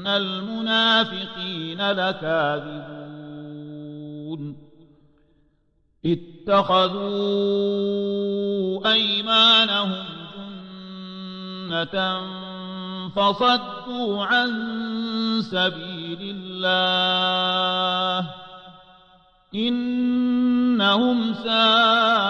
إن المنافقين لكاذبون اتخذوا أيمانهم جنة فصدوا عن سبيل الله إنهم ساء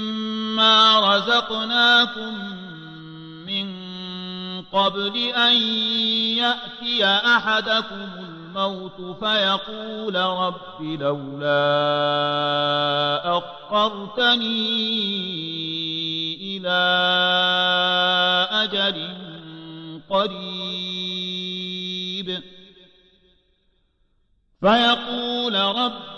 رزقناكم من قبل أن يأتي أحدكم الموت فيقول رب لولا أخرتني إلى أجل قريب. فيقول